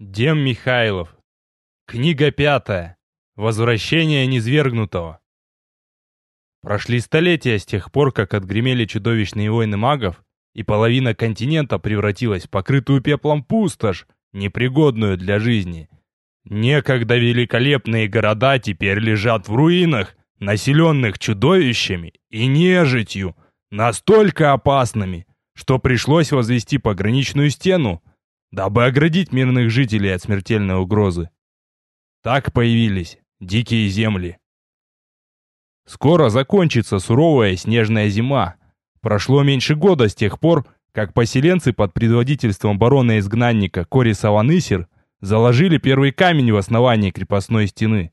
Дем Михайлов. Книга пятая. Возвращение низвергнутого. Прошли столетия с тех пор, как отгремели чудовищные войны магов, и половина континента превратилась в покрытую пеплом пустошь, непригодную для жизни. Некогда великолепные города теперь лежат в руинах, населенных чудовищами и нежитью, настолько опасными, что пришлось возвести пограничную стену, дабы оградить мирных жителей от смертельной угрозы. Так появились дикие земли. Скоро закончится суровая снежная зима. Прошло меньше года с тех пор, как поселенцы под предводительством барона-изгнанника Кориса Ванысер заложили первый камень в основании крепостной стены.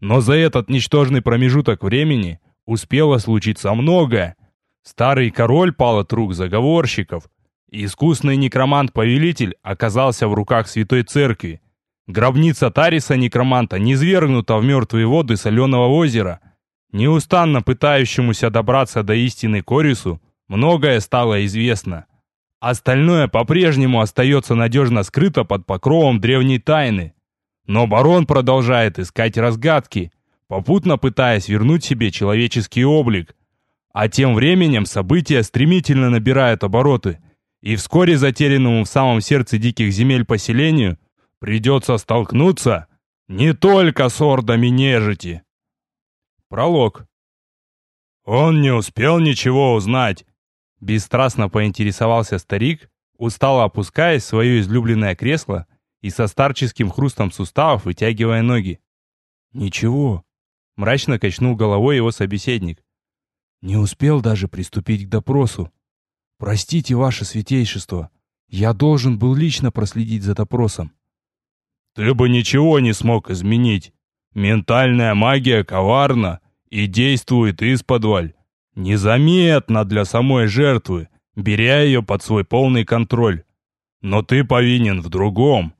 Но за этот ничтожный промежуток времени успело случиться многое. Старый король пал от рук заговорщиков, Искусный некромант-повелитель оказался в руках Святой Церкви. Гробница Тариса некроманта низвергнута в мертвые воды соленого озера. Неустанно пытающемуся добраться до истины Корису многое стало известно. Остальное по-прежнему остается надежно скрыто под покровом древней тайны. Но барон продолжает искать разгадки, попутно пытаясь вернуть себе человеческий облик. А тем временем события стремительно набирают обороты – и вскоре затерянному в самом сердце диких земель поселению придется столкнуться не только с ордами нежити. Пролог. Он не успел ничего узнать. Бесстрастно поинтересовался старик, устало опускаясь в свое излюбленное кресло и со старческим хрустом суставов вытягивая ноги. «Ничего», — мрачно качнул головой его собеседник. «Не успел даже приступить к допросу. «Простите, ваше святейшество, я должен был лично проследить за допросом». «Ты бы ничего не смог изменить. Ментальная магия коварна и действует исподволь. Незаметно для самой жертвы, беря ее под свой полный контроль. Но ты повинен в другом.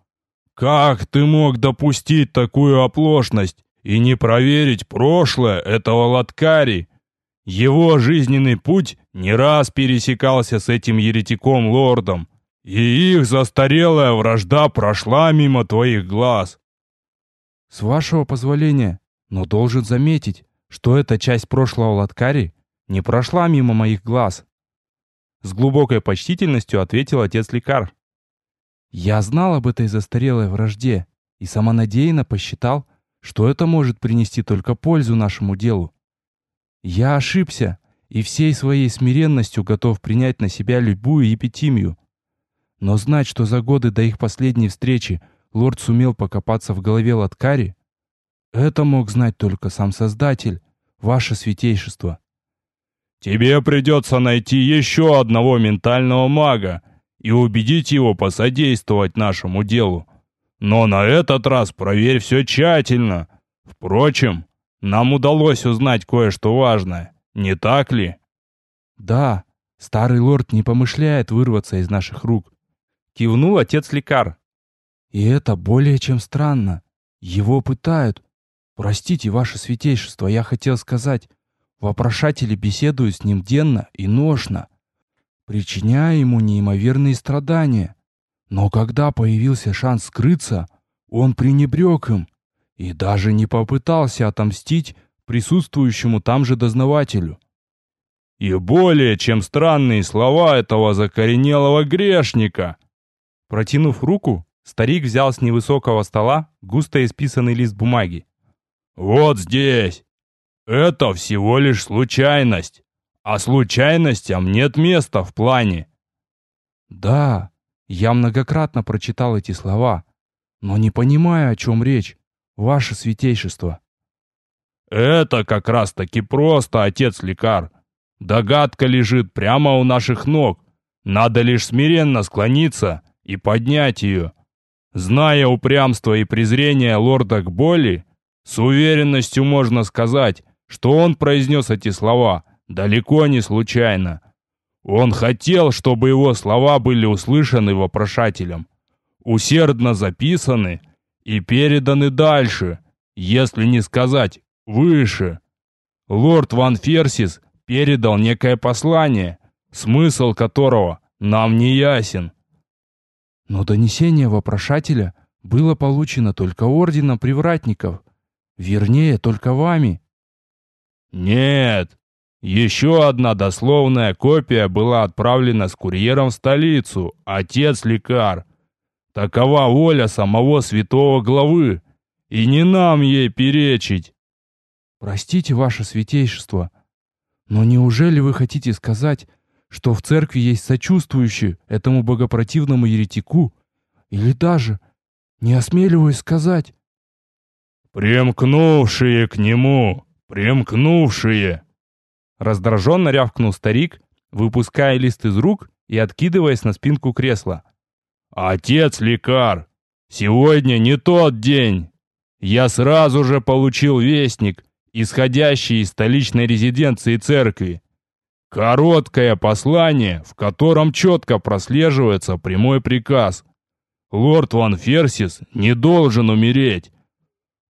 Как ты мог допустить такую оплошность и не проверить прошлое этого Латкари?» Его жизненный путь не раз пересекался с этим еретиком-лордом, и их застарелая вражда прошла мимо твоих глаз. С вашего позволения, но должен заметить, что эта часть прошлого Латкари не прошла мимо моих глаз. С глубокой почтительностью ответил отец Лекар. Я знал об этой застарелой вражде и самонадеянно посчитал, что это может принести только пользу нашему делу. Я ошибся и всей своей смиренностью готов принять на себя любую епитимию. Но знать, что за годы до их последней встречи лорд сумел покопаться в голове Латкари, это мог знать только сам Создатель, ваше святейшество. Тебе придется найти еще одного ментального мага и убедить его посодействовать нашему делу. Но на этот раз проверь все тщательно. Впрочем, нам удалось узнать кое-что важное, не так ли? Да, старый лорд не помышляет вырваться из наших рук. Кивнул отец лекар. И это более чем странно. Его пытают. Простите, ваше святейшество, я хотел сказать, вопрошатели беседуют с ним денно и ношно, причиняя ему неимоверные страдания. Но когда появился шанс скрыться, он пренебрег им и даже не попытался отомстить присутствующему там же дознавателю. И более чем странные слова этого закоренелого грешника. Протянув руку, старик взял с невысокого стола густо исписанный лист бумаги. Вот здесь. Это всего лишь случайность. А случайностям нет места в плане. Да, я многократно прочитал эти слова, но не понимаю, о чем речь ваше святейшество». «Это как раз-таки просто, отец-лекар. Догадка лежит прямо у наших ног. Надо лишь смиренно склониться и поднять ее. Зная упрямство и презрение лорда к боли, с уверенностью можно сказать, что он произнес эти слова далеко не случайно. Он хотел, чтобы его слова были услышаны вопрошателем, усердно записаны и переданы дальше, если не сказать выше. Лорд Ван Ферсис передал некое послание, смысл которого нам не ясен. Но донесение вопрошателя было получено только орденом привратников, вернее, только вами. Нет, еще одна дословная копия была отправлена с курьером в столицу, отец лекар. Такова воля самого святого главы, и не нам ей перечить. Простите, ваше святейшество, но неужели вы хотите сказать, что в церкви есть сочувствующие этому богопротивному еретику, или даже, не осмеливаюсь сказать, «Примкнувшие к нему! Примкнувшие!» Раздраженно рявкнул старик, выпуская лист из рук и откидываясь на спинку кресла. «Отец лекар! Сегодня не тот день! Я сразу же получил вестник, исходящий из столичной резиденции церкви. Короткое послание, в котором четко прослеживается прямой приказ. Лорд Ван Ферсис не должен умереть.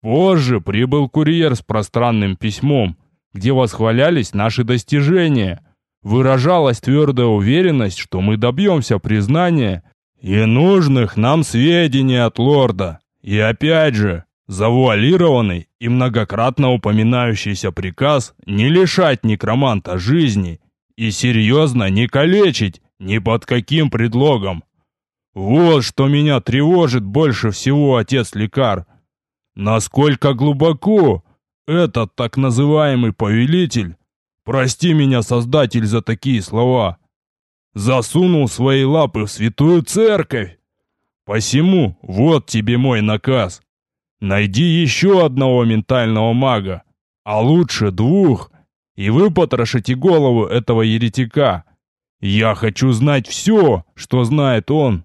Позже прибыл курьер с пространным письмом, где восхвалялись наши достижения. Выражалась твердая уверенность, что мы добьемся признания и нужных нам сведений от лорда. И опять же, завуалированный и многократно упоминающийся приказ не лишать некроманта жизни и серьезно не калечить ни под каким предлогом. Вот что меня тревожит больше всего, отец лекар. Насколько глубоко этот так называемый повелитель, прости меня, создатель, за такие слова, засунул свои лапы в святую церковь. Посему вот тебе мой наказ. Найди еще одного ментального мага, а лучше двух, и вы потрошите голову этого еретика. Я хочу знать все, что знает он.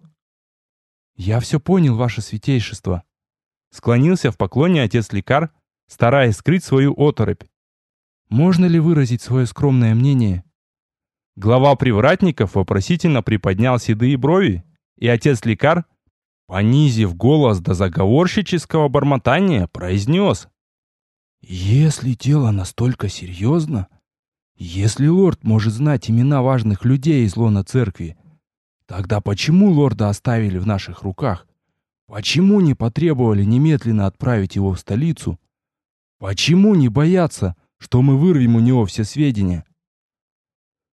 Я все понял, ваше святейшество. Склонился в поклоне отец Лекар, стараясь скрыть свою оторопь. Можно ли выразить свое скромное мнение? Глава привратников вопросительно приподнял седые брови, и отец Лекар, понизив голос до заговорщического бормотания, произнес. «Если дело настолько серьезно, если лорд может знать имена важных людей из лона церкви, тогда почему лорда оставили в наших руках? Почему не потребовали немедленно отправить его в столицу? Почему не боятся, что мы вырвем у него все сведения?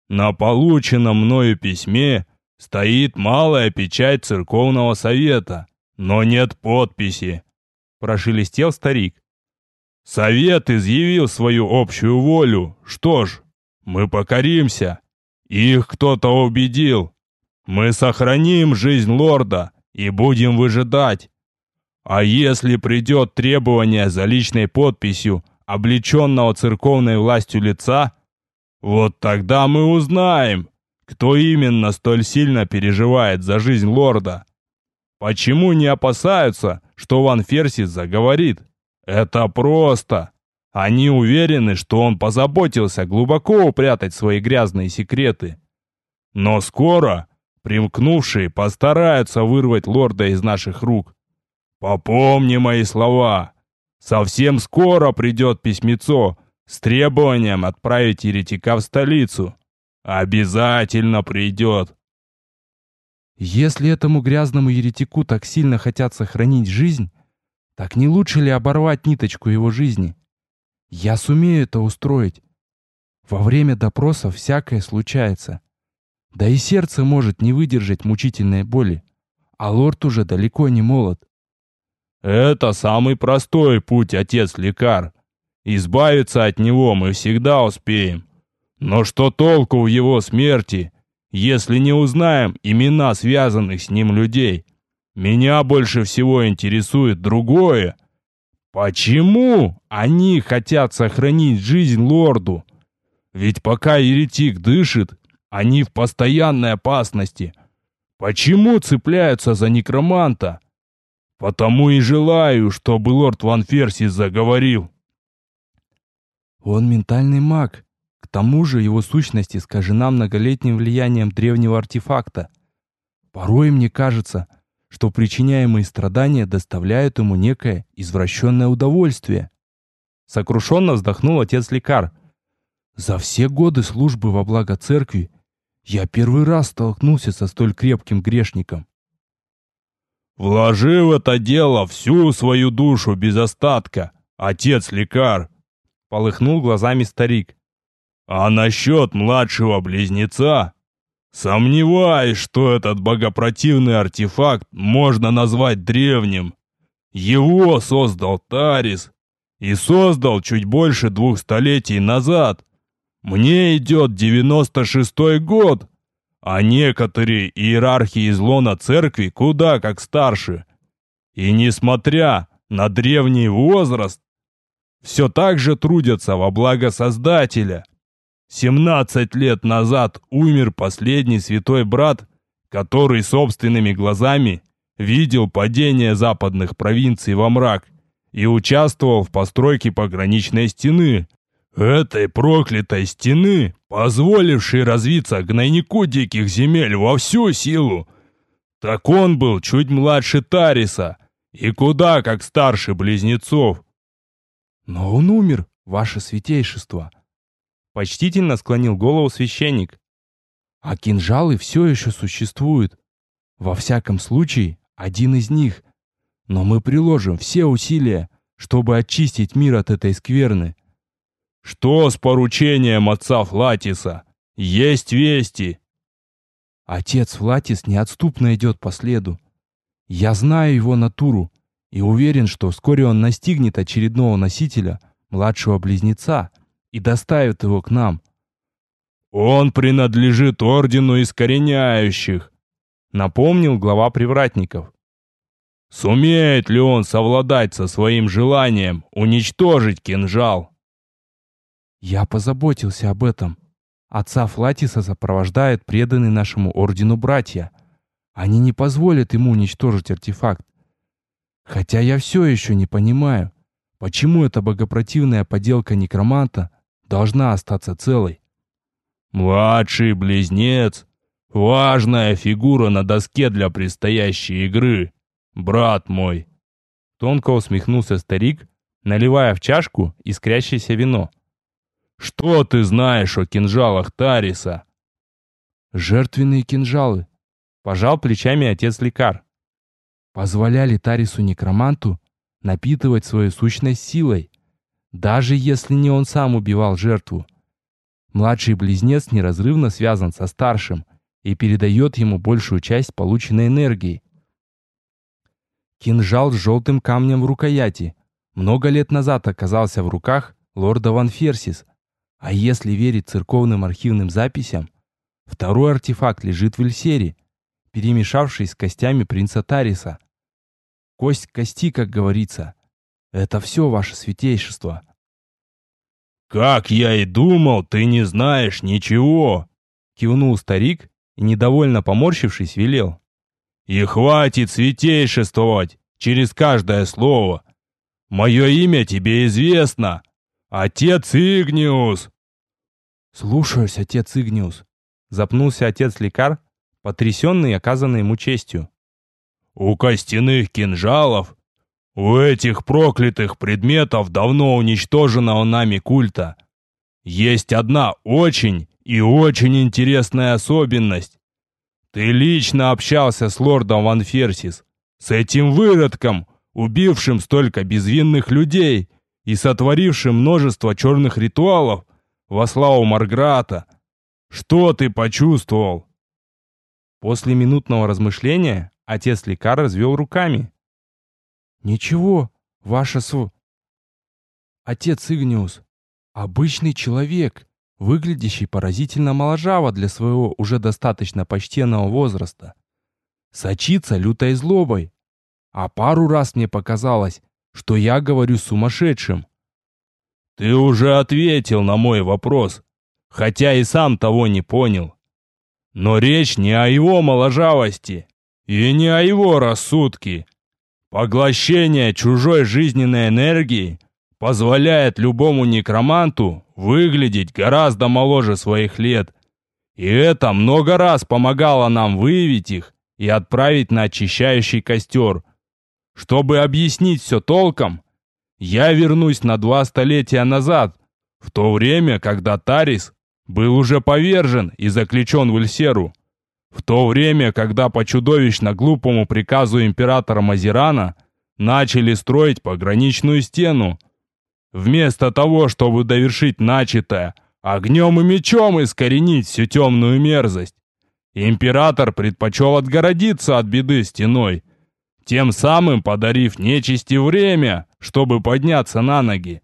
На полученном мною письме стоит малая печать церковного совета, но нет подписи, прошелестел старик. Совет изъявил свою общую волю. Что ж, мы покоримся. Их кто-то убедил. Мы сохраним жизнь лорда и будем выжидать. А если придет требование за личной подписью облеченного церковной властью лица, вот тогда мы узнаем, кто именно столь сильно переживает за жизнь лорда. Почему не опасаются, что Ван Ферсис заговорит? Это просто. Они уверены, что он позаботился глубоко упрятать свои грязные секреты. Но скоро примкнувшие постараются вырвать лорда из наших рук. Попомни мои слова. Совсем скоро придет письмецо с требованием отправить еретика в столицу. Обязательно придет. Если этому грязному еретику так сильно хотят сохранить жизнь, так не лучше ли оборвать ниточку его жизни? Я сумею это устроить. Во время допроса всякое случается. Да и сердце может не выдержать мучительной боли. А лорд уже далеко не молод. Это самый простой путь, отец-лекар. Избавиться от него мы всегда успеем. Но что толку в его смерти, если не узнаем имена связанных с ним людей? Меня больше всего интересует другое. Почему они хотят сохранить жизнь лорду? Ведь пока еретик дышит, они в постоянной опасности. Почему цепляются за некроманта? Потому и желаю, чтобы лорд Ван Ферсис заговорил. Он ментальный маг. К тому же его сущность искажена многолетним влиянием древнего артефакта. Порой мне кажется, что причиняемые страдания доставляют ему некое извращенное удовольствие. Сокрушенно вздохнул отец Лекар. За все годы службы во благо церкви я первый раз столкнулся со столь крепким грешником. Вложи в это дело всю свою душу без остатка, отец-лекар!» Полыхнул глазами старик. «А насчет младшего близнеца? Сомневаюсь, что этот богопротивный артефакт можно назвать древним. Его создал Тарис и создал чуть больше двух столетий назад. Мне идет девяносто шестой год, а некоторые иерархи из лона церкви куда как старше. И несмотря на древний возраст, все так же трудятся во благо Создателя. Семнадцать лет назад умер последний святой брат, который собственными глазами видел падение западных провинций во мрак и участвовал в постройке пограничной стены. Этой проклятой стены, позволившей развиться гнойнику диких земель во всю силу. Так он был чуть младше Тариса и куда как старше близнецов. Но он умер, ваше святейшество. Почтительно склонил голову священник. А кинжалы все еще существуют. Во всяком случае, один из них. Но мы приложим все усилия, чтобы очистить мир от этой скверны. Что с поручением отца Флатиса? Есть вести? Отец Флатис неотступно идет по следу. Я знаю его натуру и уверен, что вскоре он настигнет очередного носителя, младшего близнеца, и доставит его к нам. Он принадлежит ордену искореняющих, напомнил глава привратников. Сумеет ли он совладать со своим желанием уничтожить кинжал? Я позаботился об этом. Отца Флатиса сопровождает преданный нашему ордену братья. Они не позволят ему уничтожить артефакт. Хотя я все еще не понимаю, почему эта богопротивная поделка некроманта должна остаться целой. Младший близнец — важная фигура на доске для предстоящей игры, брат мой. Тонко усмехнулся старик, наливая в чашку искрящееся вино. Что ты знаешь о кинжалах Тариса? Жертвенные кинжалы. Пожал плечами отец Лекар. Позволяли Тарису-некроманту напитывать свою сущность силой, даже если не он сам убивал жертву. Младший близнец неразрывно связан со старшим и передает ему большую часть полученной энергии. Кинжал с желтым камнем в рукояти много лет назад оказался в руках лорда Ван Ферсис, а если верить церковным архивным записям, второй артефакт лежит в Эльсере, перемешавшись с костями принца Тариса. Кость кости, как говорится. Это все ваше святейшество. «Как я и думал, ты не знаешь ничего!» Кивнул старик и, недовольно поморщившись, велел. «И хватит святейшествовать через каждое слово! Мое имя тебе известно! «Отец Игниус!» «Слушаюсь, отец Игниус!» Запнулся отец-лекар, потрясенный оказанной ему честью. «У костяных кинжалов, у этих проклятых предметов давно уничтоженного нами культа, есть одна очень и очень интересная особенность. Ты лично общался с лордом Ван Ферсис, с этим выродком, убившим столько безвинных людей» и сотворившим множество черных ритуалов во славу Марграта. Что ты почувствовал?» После минутного размышления отец Лекар развел руками. «Ничего, ваша св... Отец Игниус, обычный человек, выглядящий поразительно моложаво для своего уже достаточно почтенного возраста. Сочится лютой злобой. А пару раз мне показалось, что я говорю сумасшедшим. Ты уже ответил на мой вопрос, хотя и сам того не понял. Но речь не о его моложавости и не о его рассудке. Поглощение чужой жизненной энергии позволяет любому некроманту выглядеть гораздо моложе своих лет. И это много раз помогало нам выявить их и отправить на очищающий костер. Чтобы объяснить все толком, я вернусь на два столетия назад, в то время, когда Тарис был уже повержен и заключен в Эльсеру. В то время, когда по чудовищно глупому приказу императора Мазирана начали строить пограничную стену, вместо того, чтобы довершить начатое, огнем и мечом искоренить всю темную мерзость, император предпочел отгородиться от беды стеной, тем самым подарив нечисти время, чтобы подняться на ноги.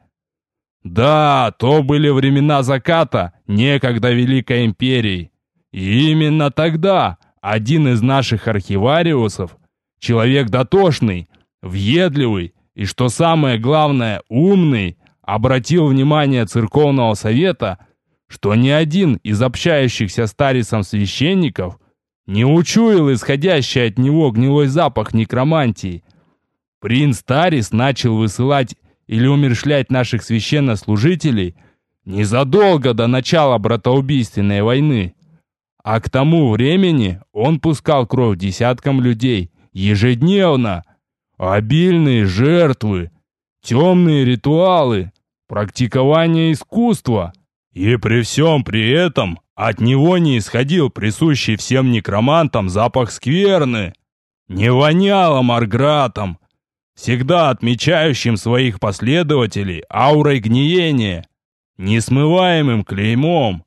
Да, то были времена заката некогда Великой Империи. И именно тогда один из наших архивариусов, человек дотошный, въедливый и, что самое главное, умный, обратил внимание церковного совета, что ни один из общающихся старицам священников не учуял исходящий от него гнилой запах некромантии. Принц Тарис начал высылать или умершлять наших священнослужителей незадолго до начала братоубийственной войны. А к тому времени он пускал кровь десяткам людей ежедневно. Обильные жертвы, темные ритуалы, практикование искусства. И при всем при этом от него не исходил присущий всем некромантам запах скверны. Не воняло маргратом, всегда отмечающим своих последователей аурой гниения, несмываемым клеймом.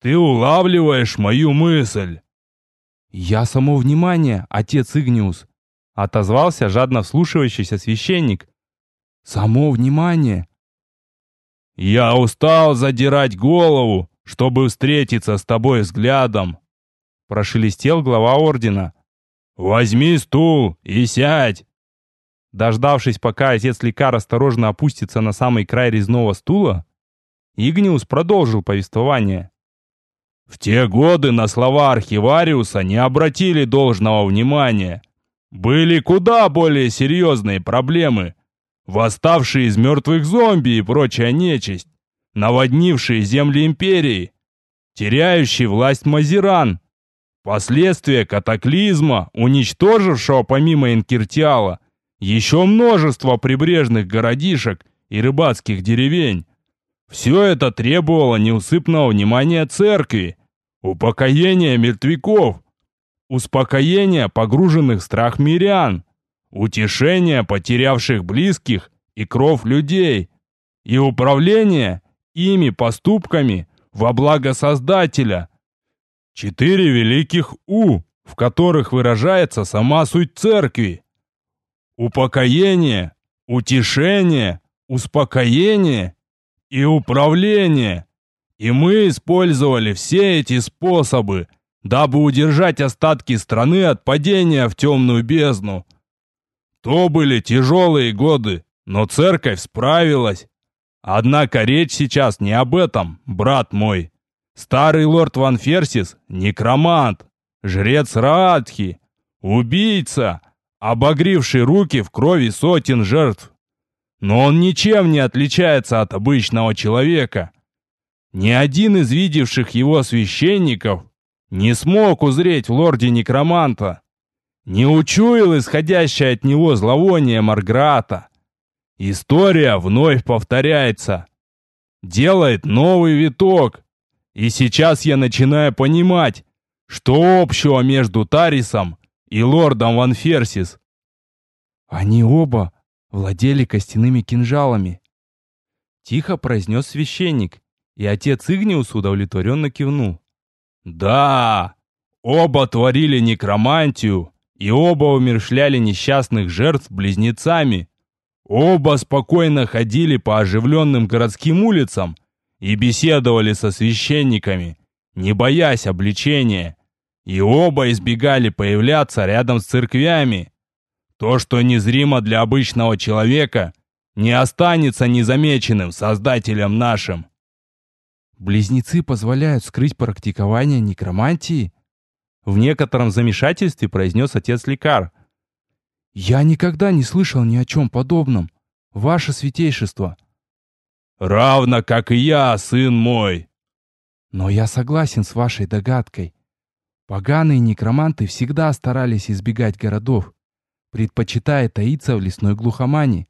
Ты улавливаешь мою мысль. «Я само внимание, отец Игниус», — отозвался жадно вслушивающийся священник. «Само внимание». «Я устал задирать голову, чтобы встретиться с тобой взглядом», — прошелестел глава ордена. «Возьми стул и сядь». Дождавшись, пока отец Лекар осторожно опустится на самый край резного стула, Игниус продолжил повествование. В те годы на слова архивариуса не обратили должного внимания. Были куда более серьезные проблемы. Восставшие из мертвых зомби и прочая нечисть, наводнившие земли империи, теряющий власть Мазиран, последствия катаклизма, уничтожившего помимо Инкертиала еще множество прибрежных городишек и рыбацких деревень. Все это требовало неусыпного внимания церкви, упокоения мертвяков, успокоения погруженных в страх мирян, утешения потерявших близких и кров людей и управления ими поступками во благо Создателя. Четыре великих «У», в которых выражается сама суть церкви. Упокоение, утешение, успокоение и управление. И мы использовали все эти способы, дабы удержать остатки страны от падения в темную бездну. То были тяжелые годы, но церковь справилась. Однако речь сейчас не об этом, брат мой. Старый лорд Ван Ферсис – некромант, жрец Раадхи, убийца – обогривший руки в крови сотен жертв. Но он ничем не отличается от обычного человека. Ни один из видевших его священников не смог узреть в лорде некроманта, не учуял исходящее от него зловоние Марграта. История вновь повторяется, делает новый виток, и сейчас я начинаю понимать, что общего между Тарисом и лордом Ван Ферсис. Они оба владели костяными кинжалами. Тихо произнес священник, и отец Игниус удовлетворенно кивнул. Да, оба творили некромантию, и оба умершляли несчастных жертв близнецами. Оба спокойно ходили по оживленным городским улицам и беседовали со священниками, не боясь обличения. И оба избегали появляться рядом с церквями. То, что незримо для обычного человека, не останется незамеченным Создателем нашим. Близнецы позволяют скрыть практикование некромантии? В некотором замешательстве произнес отец Лекар. Я никогда не слышал ни о чем подобном. Ваше святейшество. Равно как и я, сын мой. Но я согласен с вашей догадкой. Поганые некроманты всегда старались избегать городов, предпочитая таиться в лесной глухомане,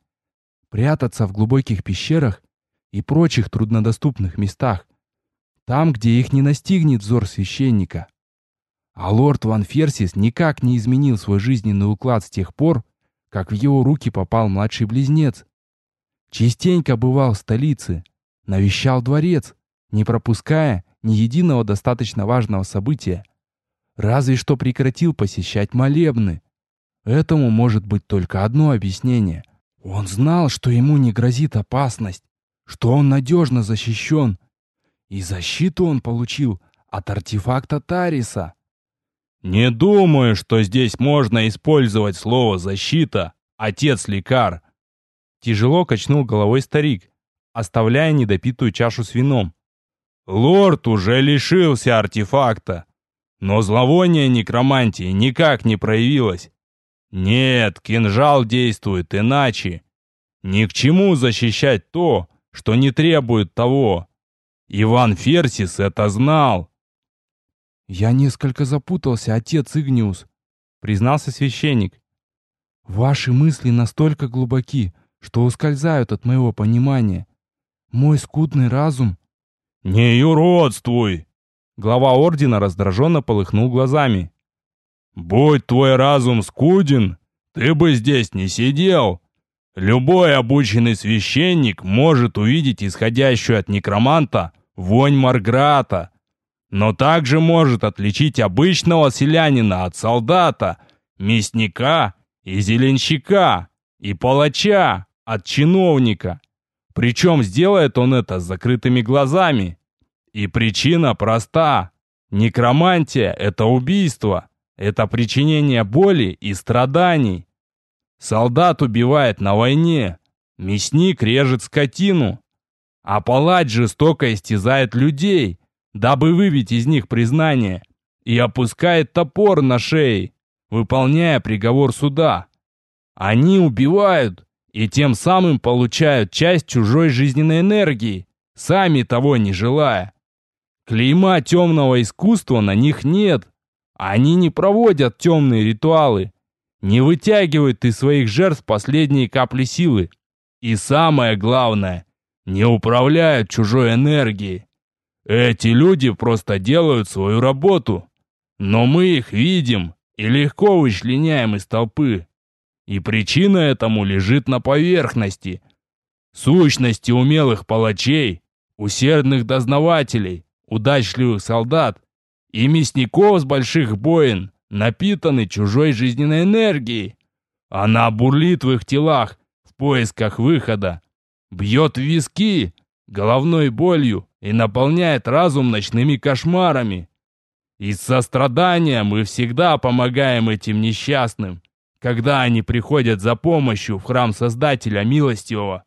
прятаться в глубоких пещерах и прочих труднодоступных местах, там, где их не настигнет взор священника. А лорд Ван Ферсис никак не изменил свой жизненный уклад с тех пор, как в его руки попал младший близнец. Частенько бывал в столице, навещал дворец, не пропуская ни единого достаточно важного события. Разве что прекратил посещать молебны. Этому может быть только одно объяснение. Он знал, что ему не грозит опасность, что он надежно защищен. И защиту он получил от артефакта Тариса. «Не думаю, что здесь можно использовать слово «защита», отец-лекар». Тяжело качнул головой старик, оставляя недопитую чашу с вином. Лорд уже лишился артефакта, но зловоние некромантии никак не проявилось. Нет, кинжал действует иначе. Ни к чему защищать то, что не требует того. Иван Ферсис это знал. «Я несколько запутался, отец Игниус», — признался священник. «Ваши мысли настолько глубоки, что ускользают от моего понимания. Мой скудный разум...» «Не юродствуй!» Глава ордена раздраженно полыхнул глазами. «Будь твой разум скуден, ты бы здесь не сидел. Любой обученный священник может увидеть исходящую от некроманта вонь Марграта, но также может отличить обычного селянина от солдата, мясника и зеленщика, и палача от чиновника. Причем сделает он это с закрытыми глазами. И причина проста. Некромантия — это убийство. Это причинение боли и страданий. Солдат убивает на войне. Мясник режет скотину. А палач жестоко истязает людей, дабы выбить из них признание, и опускает топор на шее, выполняя приговор суда. Они убивают и тем самым получают часть чужой жизненной энергии, сами того не желая. Клейма темного искусства на них нет. Они не проводят темные ритуалы, не вытягивают из своих жертв последние капли силы. И самое главное, не управляют чужой энергией. Эти люди просто делают свою работу, но мы их видим и легко вычленяем из толпы. И причина этому лежит на поверхности. Сущности умелых палачей, усердных дознавателей, удачливых солдат и мясников с больших боин напитаны чужой жизненной энергией. Она бурлит в их телах в поисках выхода, бьет виски головной болью и наполняет разум ночными кошмарами. Из сострадания мы всегда помогаем этим несчастным, когда они приходят за помощью в храм Создателя Милостивого.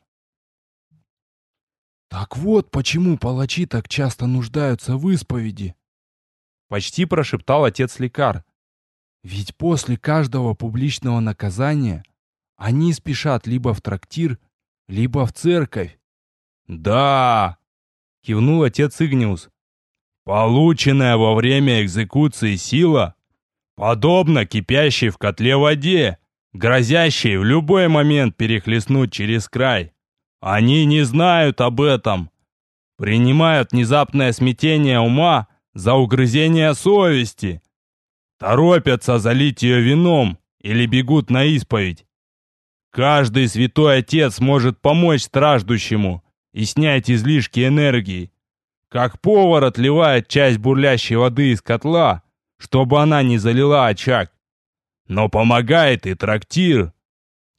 «Так вот, почему палачи так часто нуждаются в исповеди!» Почти прошептал отец Лекар. «Ведь после каждого публичного наказания они спешат либо в трактир, либо в церковь». «Да!» кивнул отец Игниус. Полученная во время экзекуции сила подобна кипящей в котле воде, грозящей в любой момент перехлестнуть через край. Они не знают об этом. Принимают внезапное смятение ума за угрызение совести. Торопятся залить ее вином или бегут на исповедь. Каждый святой отец может помочь страждущему, и снять излишки энергии. Как повар отливает часть бурлящей воды из котла, чтобы она не залила очаг. Но помогает и трактир.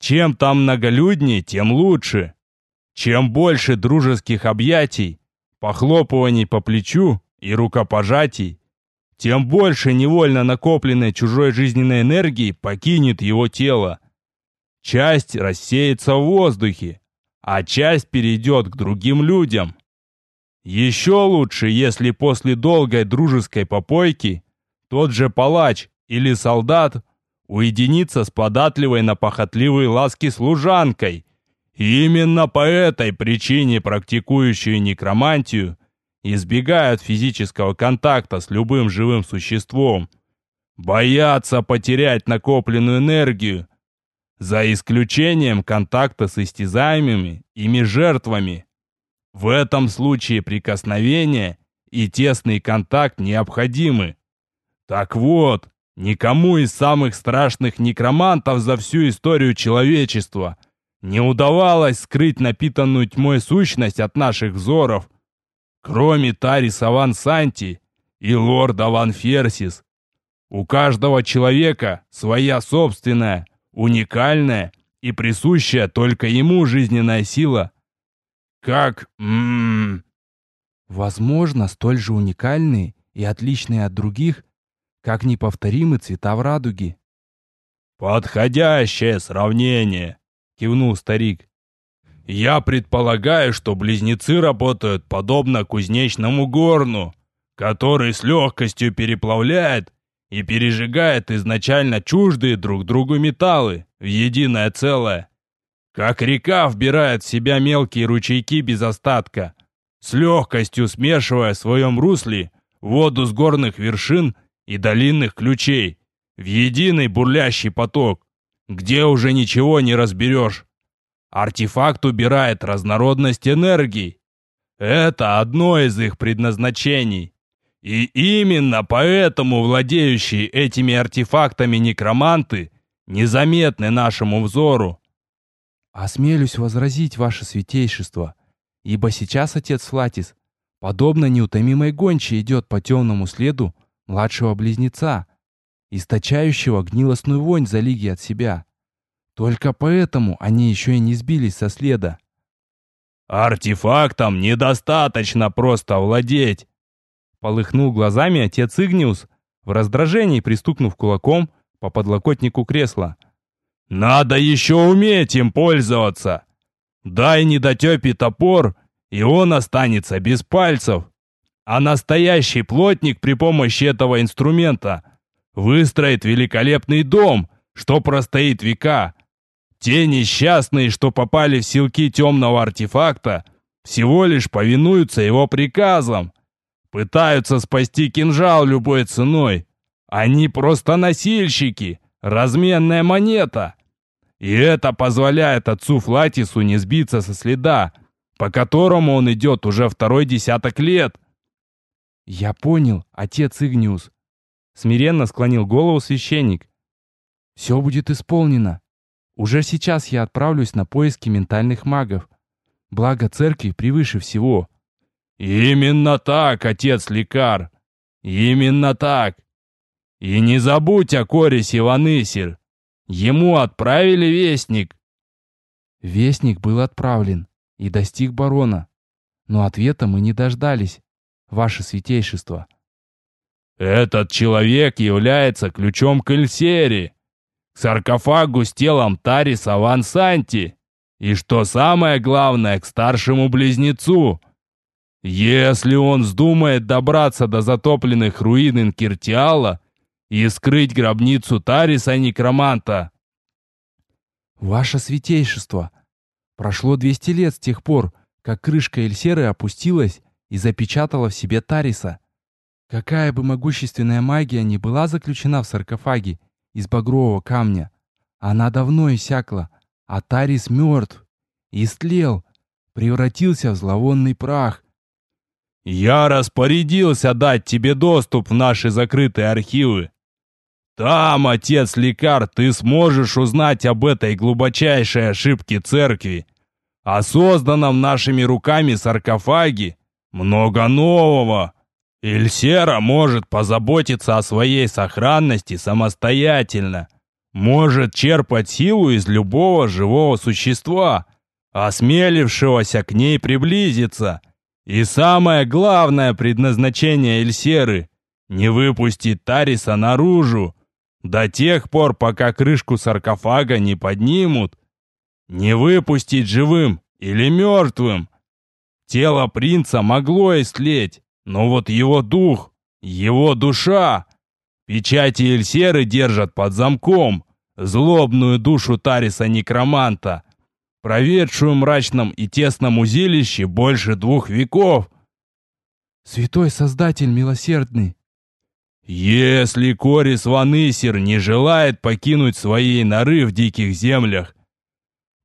Чем там многолюднее, тем лучше. Чем больше дружеских объятий, похлопываний по плечу и рукопожатий, тем больше невольно накопленной чужой жизненной энергии покинет его тело. Часть рассеется в воздухе, а часть перейдет к другим людям. Еще лучше, если после долгой дружеской попойки тот же палач или солдат уединится с податливой на похотливые ласки служанкой. Именно по этой причине практикующие некромантию избегают физического контакта с любым живым существом, боятся потерять накопленную энергию за исключением контакта с истязаемыми ими жертвами. В этом случае прикосновение и тесный контакт необходимы. Так вот, никому из самых страшных некромантов за всю историю человечества не удавалось скрыть напитанную тьмой сущность от наших взоров, кроме Тариса Ван Санти и лорда Ван Ферсис. У каждого человека своя собственная, уникальная и присущая только ему жизненная сила. Как... М -м, Возможно, столь же уникальные и отличные от других, как неповторимы цвета в радуге. «Подходящее сравнение!» — кивнул старик. «Я предполагаю, что близнецы работают подобно кузнечному горну, который с легкостью переплавляет и пережигает изначально чуждые друг другу металлы в единое целое. Как река вбирает в себя мелкие ручейки без остатка, с легкостью смешивая в своем русле воду с горных вершин и долинных ключей в единый бурлящий поток, где уже ничего не разберешь. Артефакт убирает разнородность энергий. Это одно из их предназначений. И именно поэтому владеющие этими артефактами некроманты незаметны нашему взору. Осмелюсь возразить, ваше святейшество, ибо сейчас отец Флатис, подобно неутомимой гончей, идет по темному следу младшего близнеца, источающего гнилостную вонь за лиги от себя. Только поэтому они еще и не сбились со следа. Артефактом недостаточно просто владеть. Полыхнул глазами отец Игниус, в раздражении пристукнув кулаком по подлокотнику кресла. «Надо еще уметь им пользоваться! Дай недотепе топор, и он останется без пальцев. А настоящий плотник при помощи этого инструмента выстроит великолепный дом, что простоит века. Те несчастные, что попали в силки темного артефакта, всего лишь повинуются его приказам. Пытаются спасти кинжал любой ценой. Они просто носильщики, разменная монета. И это позволяет отцу Флатису не сбиться со следа, по которому он идет уже второй десяток лет. «Я понял, отец Игниус», — смиренно склонил голову священник. «Все будет исполнено. Уже сейчас я отправлюсь на поиски ментальных магов. Благо церкви превыше всего». «Именно так, отец Лекар! Именно так! И не забудь о Корисе Ванысер! Ему отправили вестник!» Вестник был отправлен и достиг барона, но ответа мы не дождались, ваше святейшество. «Этот человек является ключом к Эльсере, к саркофагу с телом Тариса Ван Санти, и, что самое главное, к старшему близнецу!» Если он вздумает добраться до затопленных руин Инкиртиала и скрыть гробницу Тариса Некроманта. Ваше святейшество, прошло 200 лет с тех пор, как крышка Эльсеры опустилась и запечатала в себе Тариса. Какая бы могущественная магия ни была заключена в саркофаге из багрового камня, она давно иссякла, а Тарис мертв, истлел, превратился в зловонный прах, я распорядился дать тебе доступ в наши закрытые архивы. Там, отец Лекар, ты сможешь узнать об этой глубочайшей ошибке церкви, о созданном нашими руками саркофаге. Много нового. Эльсера может позаботиться о своей сохранности самостоятельно. Может черпать силу из любого живого существа, осмелившегося к ней приблизиться. И самое главное предназначение Эльсеры — не выпустить Тариса наружу до тех пор, пока крышку саркофага не поднимут. Не выпустить живым или мертвым. Тело принца могло истлеть, но вот его дух, его душа... Печати Эльсеры держат под замком злобную душу Тариса-некроманта — проведшую в мрачном и тесном узилище больше двух веков. Святой Создатель милосердный, если Корис Ванысер не желает покинуть своей норы в диких землях,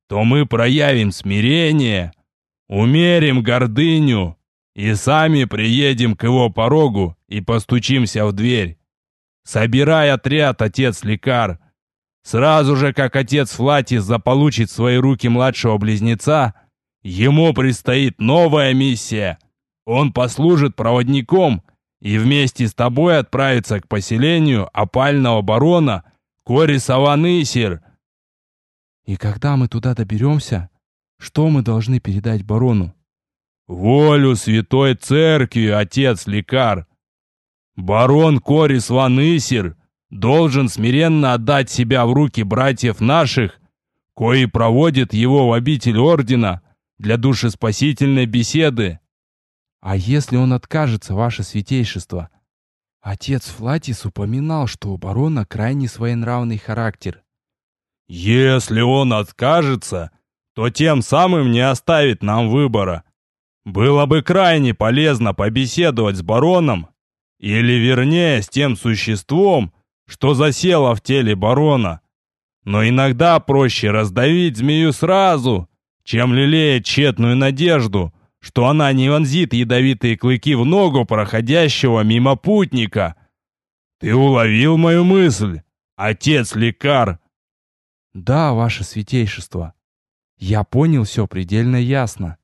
то мы проявим смирение, умерим гордыню и сами приедем к его порогу и постучимся в дверь. Собирай отряд, отец-лекар. Сразу же, как отец Флатис заполучит в свои руки младшего близнеца, ему предстоит новая миссия. Он послужит проводником и вместе с тобой отправится к поселению опального барона Кориса Ванысир. И когда мы туда доберемся, что мы должны передать барону? Волю святой церкви, отец-лекар. Барон Корис Ванысир должен смиренно отдать себя в руки братьев наших, кои проводят его в обитель ордена для душеспасительной беседы. А если он откажется, ваше святейшество? Отец Флатис упоминал, что у барона крайне своенравный характер. Если он откажется, то тем самым не оставит нам выбора. Было бы крайне полезно побеседовать с бароном, или вернее с тем существом, что засело в теле барона. Но иногда проще раздавить змею сразу, чем лелеять тщетную надежду, что она не вонзит ядовитые клыки в ногу проходящего мимо путника. Ты уловил мою мысль, отец-лекар? Да, ваше святейшество. Я понял все предельно ясно.